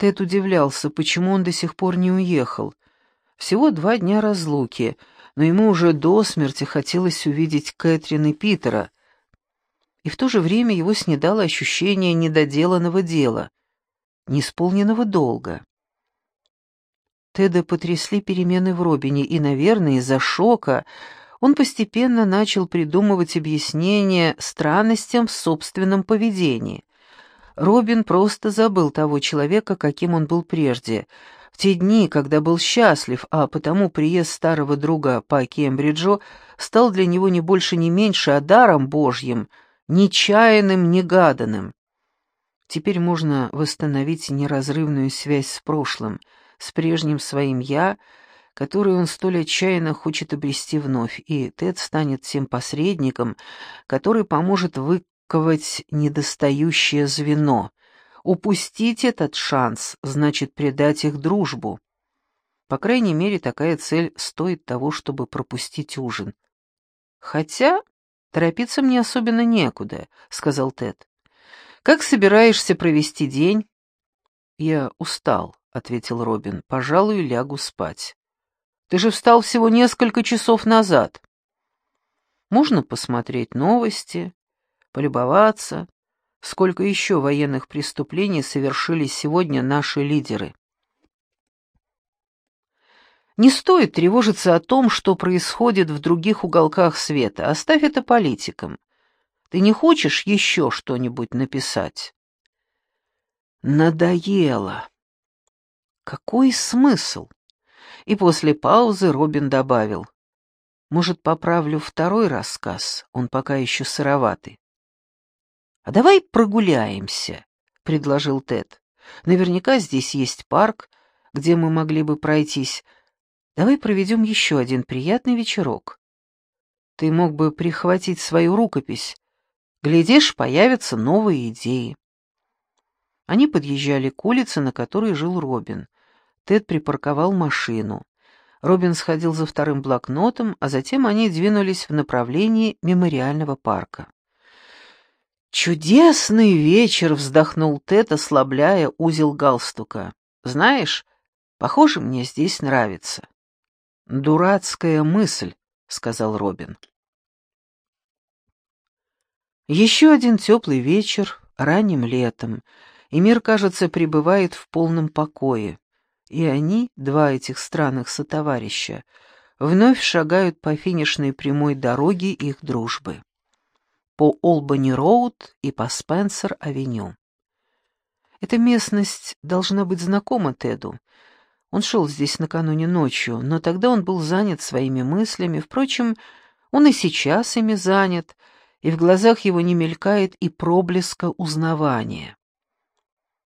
Тед удивлялся, почему он до сих пор не уехал. Всего два дня разлуки, но ему уже до смерти хотелось увидеть Кэтрин и Питера. И в то же время его снедало ощущение недоделанного дела, неисполненного долга. Теда потрясли перемены в Робине, и, наверное, из-за шока он постепенно начал придумывать объяснения странностям в собственном поведении. Робин просто забыл того человека, каким он был прежде, в те дни, когда был счастлив, а потому приезд старого друга по Кембриджу стал для него не больше, не меньше, а даром Божьим, нечаянным, негаданным. Теперь можно восстановить неразрывную связь с прошлым — с прежним своим «я», которое он столь отчаянно хочет обрести вновь, и Тед станет тем посредником, который поможет выковать недостающее звено. Упустить этот шанс значит предать их дружбу. По крайней мере, такая цель стоит того, чтобы пропустить ужин. «Хотя торопиться мне особенно некуда», — сказал Тед. «Как собираешься провести день?» «Я устал», — ответил Робин. «Пожалуй, лягу спать. Ты же встал всего несколько часов назад. Можно посмотреть новости, полюбоваться, сколько еще военных преступлений совершили сегодня наши лидеры. Не стоит тревожиться о том, что происходит в других уголках света. Оставь это политикам. Ты не хочешь еще что-нибудь написать?» «Надоело», какой смысл? И после паузы Робин добавил. Может, поправлю второй рассказ, он пока еще сыроватый. «А давай прогуляемся», — предложил Тед. «Наверняка здесь есть парк, где мы могли бы пройтись. Давай проведем еще один приятный вечерок. Ты мог бы прихватить свою рукопись. Глядишь, появятся новые идеи». Они подъезжали к улице, на которой жил Робин. Тед припарковал машину. Робин сходил за вторым блокнотом, а затем они двинулись в направлении мемориального парка. «Чудесный вечер!» — вздохнул Тед, ослабляя узел галстука. «Знаешь, похоже, мне здесь нравится». «Дурацкая мысль», — сказал Робин. Еще один теплый вечер ранним летом, и мир, кажется, пребывает в полном покое и они, два этих странных сотоварища, вновь шагают по финишной прямой дороге их дружбы. По Олбани-Роуд и по Спенсер-Авеню. Эта местность должна быть знакома Теду. Он шел здесь накануне ночью, но тогда он был занят своими мыслями. Впрочем, он и сейчас ими занят, и в глазах его не мелькает и проблеска узнавания.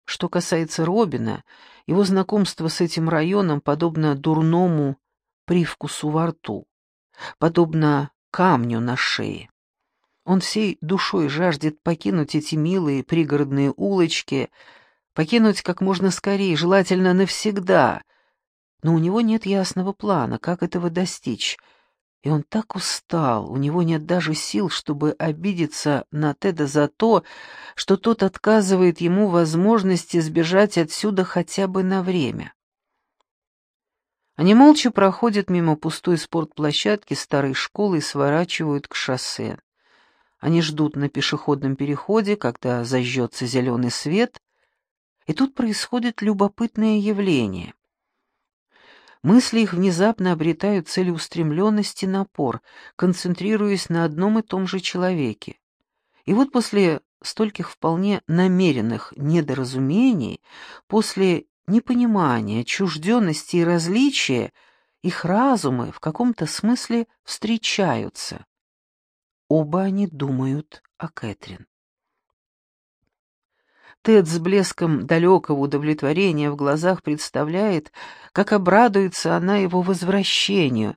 Что касается Робина, его знакомство с этим районом подобно дурному привкусу во рту, подобно камню на шее. Он всей душой жаждет покинуть эти милые пригородные улочки, покинуть как можно скорее, желательно навсегда, но у него нет ясного плана, как этого достичь — и он так устал, у него нет даже сил, чтобы обидеться на Теда за то, что тот отказывает ему возможности сбежать отсюда хотя бы на время. Они молча проходят мимо пустой спортплощадки старой школы и сворачивают к шоссе. Они ждут на пешеходном переходе, когда зажжется зеленый свет, и тут происходит любопытное явление. Мысли их внезапно обретают целеустремленность и напор, концентрируясь на одном и том же человеке. И вот после стольких вполне намеренных недоразумений, после непонимания, отчужденности и различия, их разумы в каком-то смысле встречаются. Оба они думают о Кэтрин. Тед с блеском далекого удовлетворения в глазах представляет, как обрадуется она его возвращению,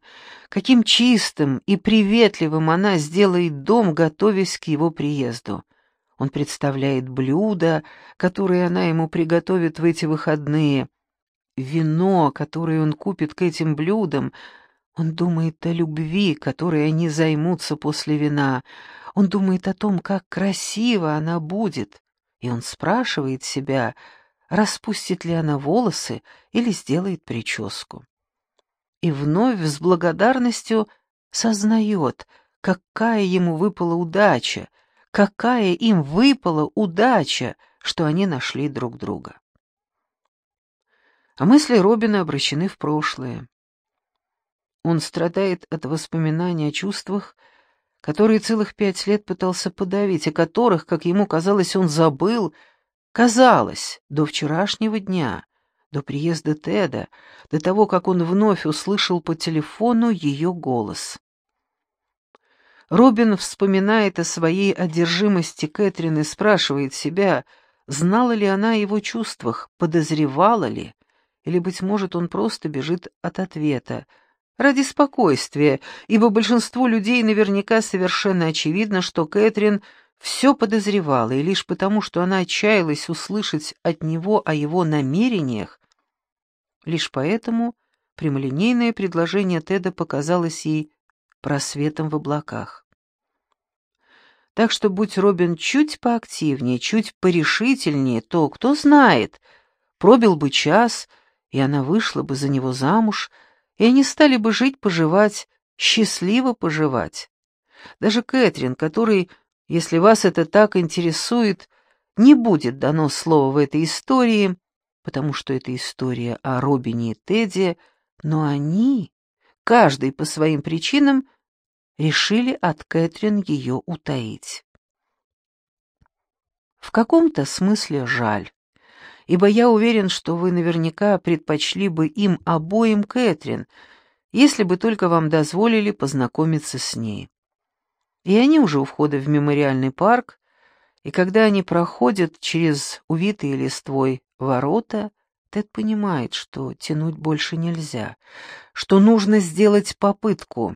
каким чистым и приветливым она сделает дом, готовясь к его приезду. Он представляет блюда, которые она ему приготовит в эти выходные, вино, которое он купит к этим блюдам. Он думает о любви, которой они займутся после вина. Он думает о том, как красиво она будет. И он спрашивает себя, распустит ли она волосы или сделает прическу. И вновь с благодарностью сознает, какая ему выпала удача, какая им выпала удача, что они нашли друг друга. А мысли Робина обращены в прошлое. Он страдает от воспоминаний о чувствах, которые целых пять лет пытался подавить, о которых, как ему казалось, он забыл, казалось, до вчерашнего дня, до приезда Теда, до того, как он вновь услышал по телефону ее голос. Робин вспоминает о своей одержимости Кэтрин и спрашивает себя, знала ли она о его чувствах, подозревала ли, или, быть может, он просто бежит от ответа, ради спокойствия, ибо большинству людей наверняка совершенно очевидно, что Кэтрин все подозревала, и лишь потому, что она отчаялась услышать от него о его намерениях, лишь поэтому прямолинейное предложение Теда показалось ей просветом в облаках. Так что, будь Робин чуть поактивнее, чуть порешительнее, то, кто знает, пробил бы час, и она вышла бы за него замуж — и они стали бы жить-поживать, счастливо поживать. Даже Кэтрин, который, если вас это так интересует, не будет дано слово в этой истории, потому что это история о Робине и Теде, но они, каждый по своим причинам, решили от Кэтрин ее утаить. В каком-то смысле жаль ибо я уверен, что вы наверняка предпочли бы им обоим Кэтрин, если бы только вам дозволили познакомиться с ней. И они уже у входа в мемориальный парк, и когда они проходят через увитые листвой ворота, Тед понимает, что тянуть больше нельзя, что нужно сделать попытку.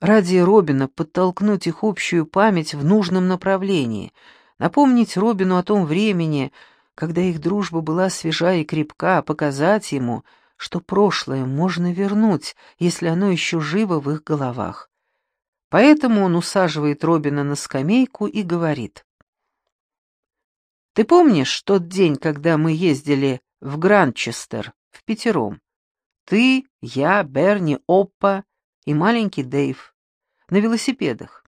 Ради Робина подтолкнуть их общую память в нужном направлении, напомнить Робину о том времени, когда их дружба была свежа и крепка, показать ему, что прошлое можно вернуть, если оно еще живо в их головах. Поэтому он усаживает Робина на скамейку и говорит. «Ты помнишь тот день, когда мы ездили в Гранчестер, в пятером? Ты, я, Берни, Оппа и маленький Дэйв на велосипедах.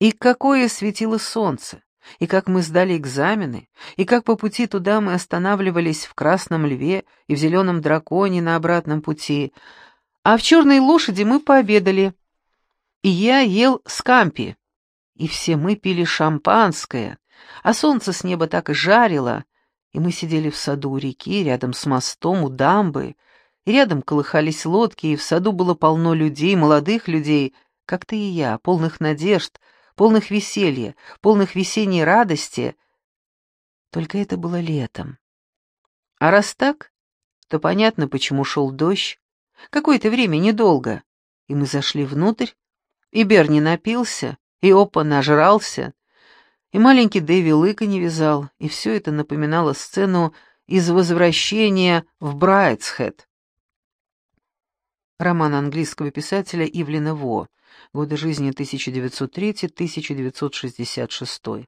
И какое светило солнце! И как мы сдали экзамены, и как по пути туда мы останавливались в Красном Льве и в Зеленом Драконе на обратном пути, а в Черной Лошади мы пообедали, и я ел скампи, и все мы пили шампанское, а солнце с неба так и жарило, и мы сидели в саду у реки, рядом с мостом, у дамбы, и рядом колыхались лодки, и в саду было полно людей, молодых людей, как ты и я, полных надежд, полных веселья, полных весенней радости. Только это было летом. А раз так, то понятно, почему шел дождь. Какое-то время, недолго. И мы зашли внутрь, и Берни напился, и Опа нажрался, и маленький Дэви лыка не вязал, и все это напоминало сцену из «Возвращения в Брайтсхед». Роман английского писателя Ивлина Во, годы жизни 1903-1966.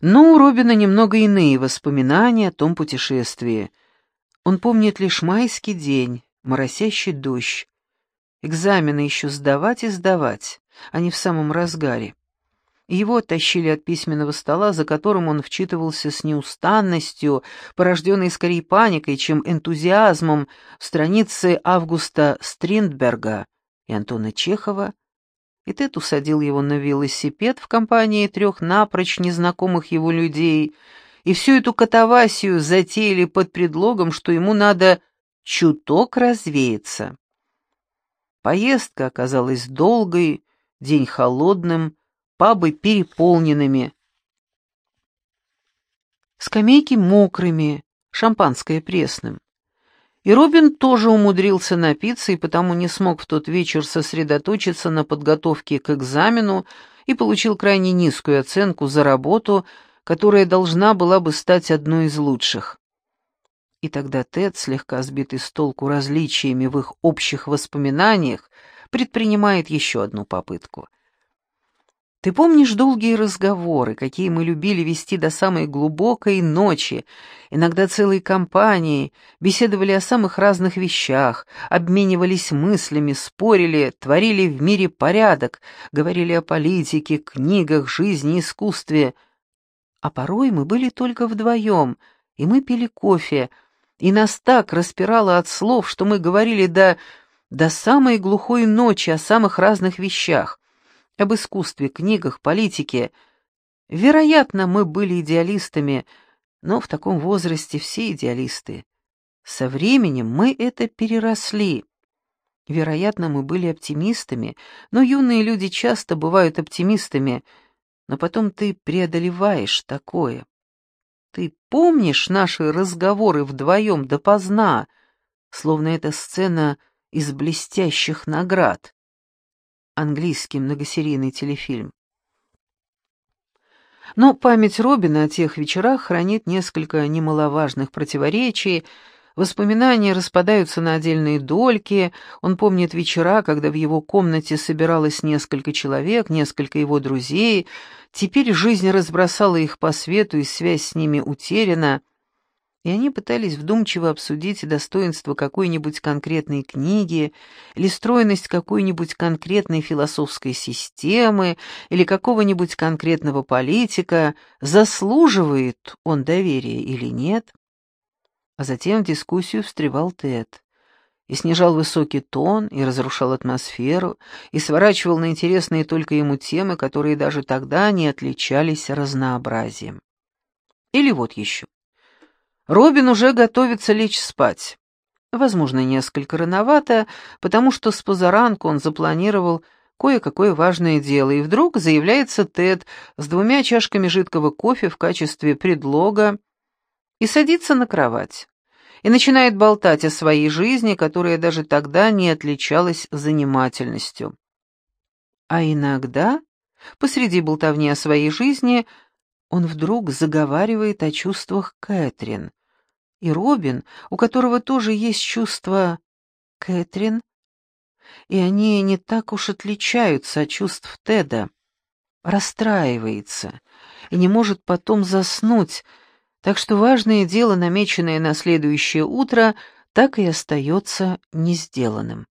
Но у Робина немного иные воспоминания о том путешествии. Он помнит лишь майский день, моросящий дождь. Экзамены еще сдавать и сдавать, они в самом разгаре. Его оттащили от письменного стола, за которым он вчитывался с неустанностью, порожденной скорее паникой, чем энтузиазмом, в страницы Августа Стриндберга, и Антона Чехова, и Тед усадил его на велосипед в компании трех напрочь незнакомых его людей, и всю эту катавасию затеяли под предлогом, что ему надо чуток развеяться. Поездка оказалась долгой, день холодным, пабы переполненными, скамейки мокрыми, шампанское пресным. И Робин тоже умудрился напиться и потому не смог в тот вечер сосредоточиться на подготовке к экзамену и получил крайне низкую оценку за работу, которая должна была бы стать одной из лучших. И тогда Тед, слегка сбитый с толку различиями в их общих воспоминаниях, предпринимает еще одну попытку. Ты помнишь долгие разговоры, какие мы любили вести до самой глубокой ночи, иногда целой компанией, беседовали о самых разных вещах, обменивались мыслями, спорили, творили в мире порядок, говорили о политике, книгах, жизни, искусстве. А порой мы были только вдвоем, и мы пили кофе, и нас так распирало от слов, что мы говорили до... до самой глухой ночи о самых разных вещах об искусстве, книгах, политике. Вероятно, мы были идеалистами, но в таком возрасте все идеалисты. Со временем мы это переросли. Вероятно, мы были оптимистами, но юные люди часто бывают оптимистами, но потом ты преодолеваешь такое. Ты помнишь наши разговоры вдвоем допоздна, словно это сцена из блестящих наград? Английский многосерийный телефильм. Но память Робина о тех вечерах хранит несколько немаловажных противоречий, воспоминания распадаются на отдельные дольки, он помнит вечера, когда в его комнате собиралось несколько человек, несколько его друзей, теперь жизнь разбросала их по свету, и связь с ними утеряна — и они пытались вдумчиво обсудить достоинство какой-нибудь конкретной книги или стройность какой-нибудь конкретной философской системы или какого-нибудь конкретного политика, заслуживает он доверия или нет. А затем в дискуссию встревал Тед и снижал высокий тон, и разрушал атмосферу, и сворачивал на интересные только ему темы, которые даже тогда не отличались разнообразием. Или вот еще. Робин уже готовится лечь спать. Возможно, несколько рановато, потому что с позаранку он запланировал кое-какое важное дело, и вдруг заявляется Тед с двумя чашками жидкого кофе в качестве предлога и садится на кровать и начинает болтать о своей жизни, которая даже тогда не отличалась занимательностью. А иногда, посреди болтовни о своей жизни, он вдруг заговаривает о чувствах Кэтрин. И Робин, у которого тоже есть чувства Кэтрин, и они не так уж отличаются от чувств Теда, расстраивается и не может потом заснуть, так что важное дело, намеченное на следующее утро, так и остается не сделанным.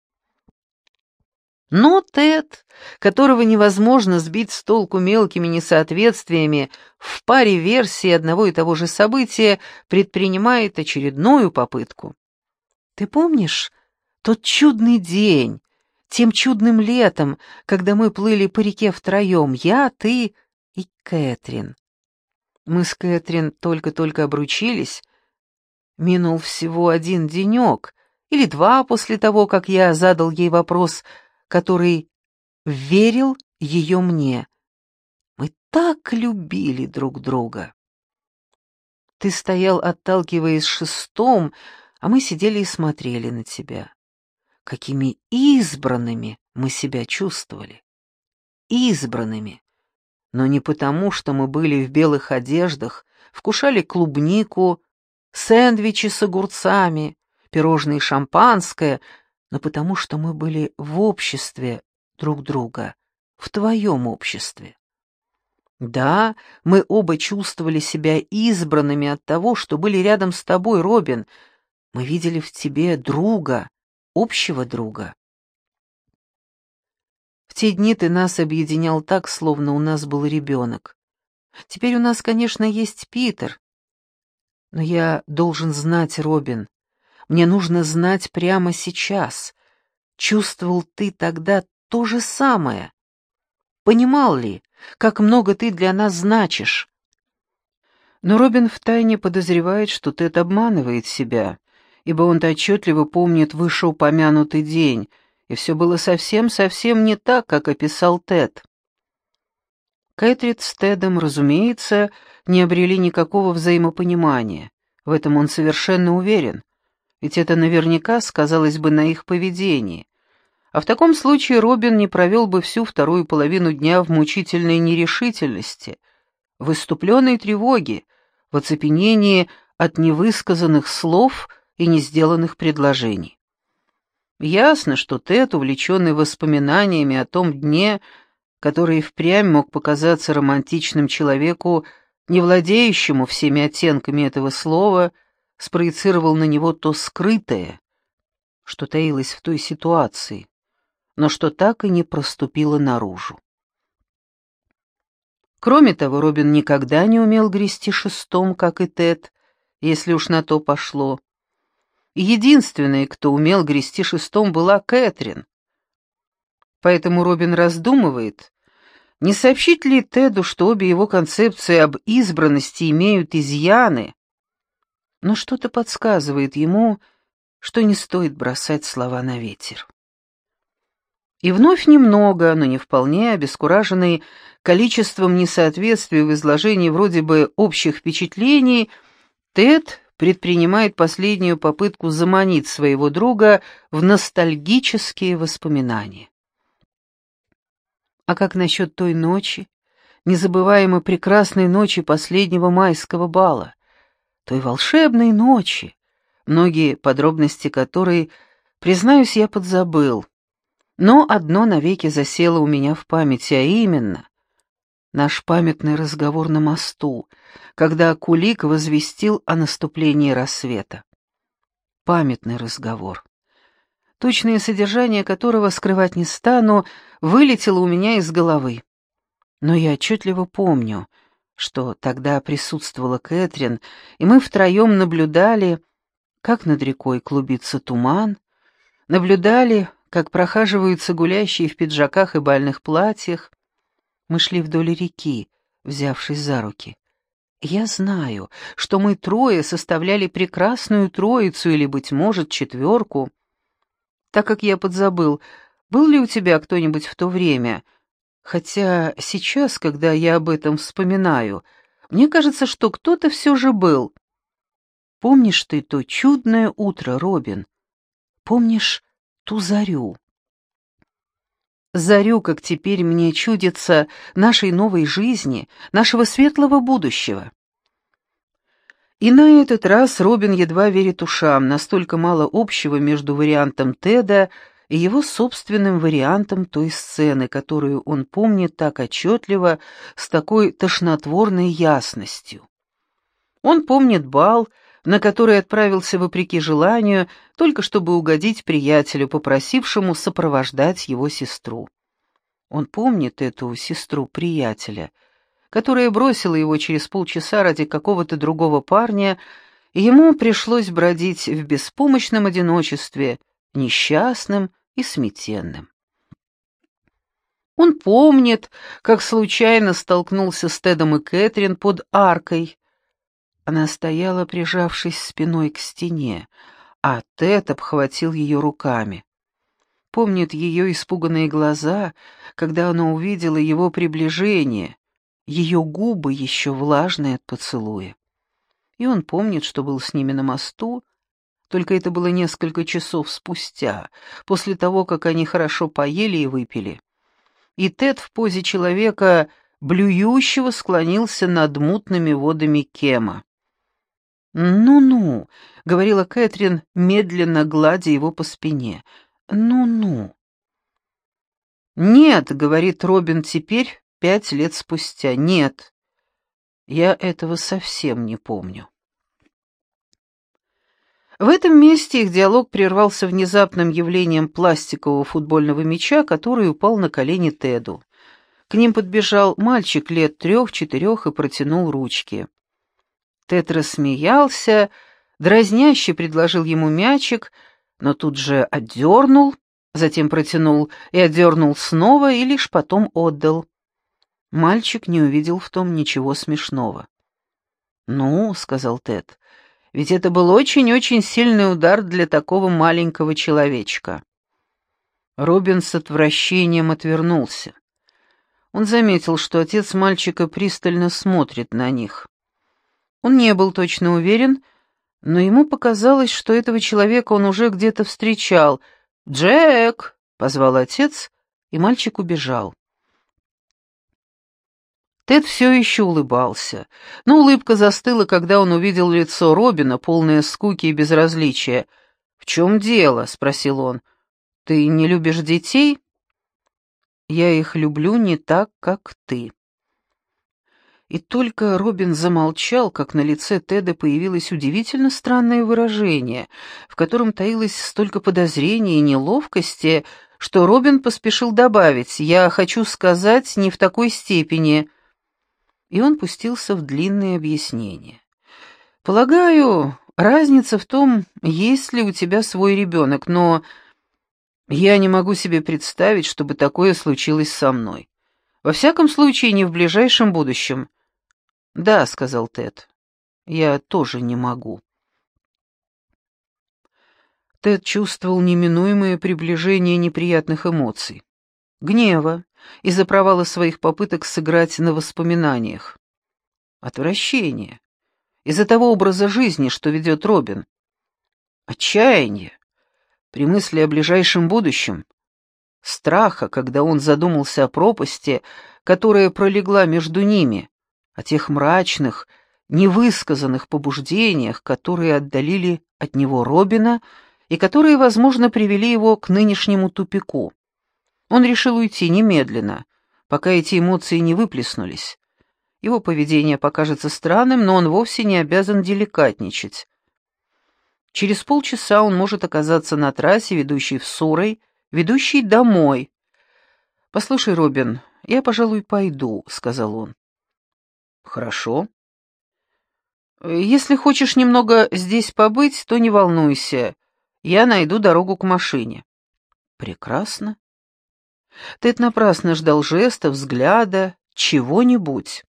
Но Тед, которого невозможно сбить с толку мелкими несоответствиями, в паре версий одного и того же события предпринимает очередную попытку. «Ты помнишь тот чудный день, тем чудным летом, когда мы плыли по реке втроем, я, ты и Кэтрин? Мы с Кэтрин только-только обручились. Минул всего один денек, или два после того, как я задал ей вопрос — который верил ее мне. Мы так любили друг друга. Ты стоял, отталкиваясь шестом, а мы сидели и смотрели на тебя. Какими избранными мы себя чувствовали. Избранными. Но не потому, что мы были в белых одеждах, вкушали клубнику, сэндвичи с огурцами, пирожные шампанское, но потому что мы были в обществе друг друга, в твоем обществе. Да, мы оба чувствовали себя избранными от того, что были рядом с тобой, Робин. Мы видели в тебе друга, общего друга. В те дни ты нас объединял так, словно у нас был ребенок. Теперь у нас, конечно, есть Питер. Но я должен знать, Робин, мне нужно знать прямо сейчас. Чувствовал ты тогда то же самое? Понимал ли, как много ты для нас значишь? Но Робин втайне подозревает, что Тед обманывает себя, ибо он отчетливо помнит вышеупомянутый день, и все было совсем-совсем не так, как описал Тед. Кэтрид с Тедом, разумеется, не обрели никакого взаимопонимания. В этом он совершенно уверен ведь это наверняка сказалось бы на их поведении. А в таком случае Робин не провел бы всю вторую половину дня в мучительной нерешительности, в выступленной тревоге, в оцепенении от невысказанных слов и не сделанных предложений. Ясно, что Тед, увлеченный воспоминаниями о том дне, который впрямь мог показаться романтичным человеку, не владеющему всеми оттенками этого слова, спроецировал на него то скрытое, что таилось в той ситуации, но что так и не проступило наружу. Кроме того, Робин никогда не умел грести шестом, как и Тед, если уж на то пошло. Единственной, кто умел грести шестом, была Кэтрин. Поэтому Робин раздумывает, не сообщить ли Теду, что обе его концепции об избранности имеют изъяны, но что-то подсказывает ему, что не стоит бросать слова на ветер. И вновь немного, но не вполне обескураженный количеством несоответствий в изложении вроде бы общих впечатлений, Тед предпринимает последнюю попытку заманить своего друга в ностальгические воспоминания. А как насчет той ночи, незабываемо прекрасной ночи последнего майского бала, той волшебной ночи, многие подробности которой, признаюсь, я подзабыл, но одно навеки засело у меня в памяти, а именно наш памятный разговор на мосту, когда Кулик возвестил о наступлении рассвета. Памятный разговор. Точное содержание которого скрывать не стану, вылетело у меня из головы. Но я отчетливо помню, что тогда присутствовала Кэтрин, и мы втроем наблюдали, как над рекой клубится туман, наблюдали, как прохаживаются гулящие в пиджаках и бальных платьях. Мы шли вдоль реки, взявшись за руки. Я знаю, что мы трое составляли прекрасную троицу или, быть может, четверку. Так как я подзабыл, был ли у тебя кто-нибудь в то время, хотя сейчас, когда я об этом вспоминаю, мне кажется, что кто-то все же был. Помнишь ты то чудное утро, Робин? Помнишь ту зарю. Зарю, как теперь мне чудится, нашей новой жизни, нашего светлого будущего. И на этот раз Робин едва верит ушам, настолько мало общего между вариантом Теда и его собственным вариантом той сцены, которую он помнит так отчетливо, с такой тошнотворной ясностью. Он помнит бал, на который отправился вопреки желанию, только чтобы угодить приятелю, попросившему сопровождать его сестру. Он помнит эту сестру приятеля, которая бросила его через полчаса ради какого-то другого парня, и ему пришлось бродить в беспомощном одиночестве, несчастным и сметенным. Он помнит, как случайно столкнулся с Тедом и Кэтрин под аркой, она стояла, прижавшись спиной к стене, а Тед обхватил ее руками. Помнит ее испуганные глаза, когда она увидела его приближение, ее губы еще влажные от поцелуя. И он помнит, что был с ними на мосту, только это было несколько часов спустя, после того, как они хорошо поели и выпили. И Тед в позе человека, блюющего, склонился над мутными водами Кема. «Ну-ну», — говорила Кэтрин, медленно гладя его по спине. «Ну-ну». «Нет», — говорит Робин теперь, пять лет спустя, — «нет». Я этого совсем не помню. В этом месте их диалог прервался внезапным явлением пластикового футбольного мяча, который упал на колени Теду. К ним подбежал мальчик лет трех-четырех и протянул ручки. Тед рассмеялся, дразняще предложил ему мячик, но тут же отдернул, затем протянул и отдернул снова и лишь потом отдал. Мальчик не увидел в том ничего смешного. «Ну», — сказал Тед, — «ведь это был очень-очень сильный удар для такого маленького человечка». Робин с отвращением отвернулся. Он заметил, что отец мальчика пристально смотрит на них. Он не был точно уверен, но ему показалось, что этого человека он уже где-то встречал. «Джек!» — позвал отец, и мальчик убежал. Тед все еще улыбался, но улыбка застыла, когда он увидел лицо Робина, полное скуки и безразличия. «В чем дело?» — спросил он. «Ты не любишь детей?» Я их люблю не так, как ты». И только Робин замолчал, как на лице Теда появилось удивительно странное выражение, в котором таилось столько подозрений и неловкости, что Робин поспешил добавить «Я хочу сказать, не в такой степени». И он пустился в длинные объяснения. «Полагаю, разница в том, есть ли у тебя свой ребенок, но я не могу себе представить, чтобы такое случилось со мной. Во всяком случае, не в ближайшем будущем». «Да», — сказал Тед, — «я тоже не могу». Тед чувствовал неминуемое приближение неприятных эмоций. Гнева из-за провала своих попыток сыграть на воспоминаниях. Отвращение из-за того образа жизни, что ведет Робин. Отчаяние при мысли о ближайшем будущем. Страха, когда он задумался о пропасти, которая пролегла между ними о тех мрачных, невысказанных побуждениях, которые отдалили от него Робина и которые, возможно, привели его к нынешнему тупику. Он решил уйти немедленно, пока эти эмоции не выплеснулись. Его поведение покажется странным, но он вовсе не обязан деликатничать. Через полчаса он может оказаться на трассе, ведущей в Сурой, ведущей домой. «Послушай, Робин, я, пожалуй, пойду», — сказал он. Хорошо. Если хочешь немного здесь побыть, то не волнуйся. Я найду дорогу к машине. Прекрасно. Тед напрасно ждал жеста, взгляда, чего-нибудь.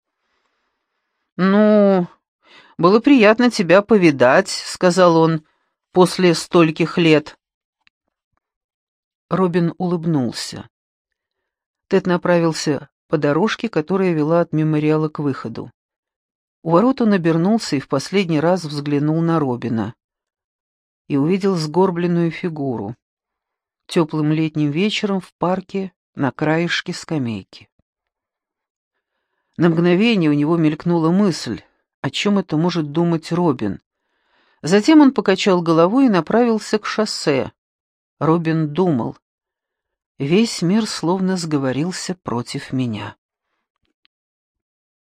Ну, было приятно тебя повидать, сказал он после стольких лет. Робин улыбнулся. Тед направился по дорожке, которая вела от мемориала к выходу. У ворот он обернулся и в последний раз взглянул на Робина. И увидел сгорбленную фигуру. Теплым летним вечером в парке на краешке скамейки. На мгновение у него мелькнула мысль, о чем это может думать Робин. Затем он покачал головой и направился к шоссе. Робин думал. Весь мир словно сговорился против меня.